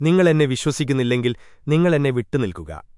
നിങ്ങൾ എന്നെ വിശ്വസിക്കുന്നില്ലെങ്കിൽ നിങ്ങൾ എന്നെ വിട്ടുനിൽക്കുക.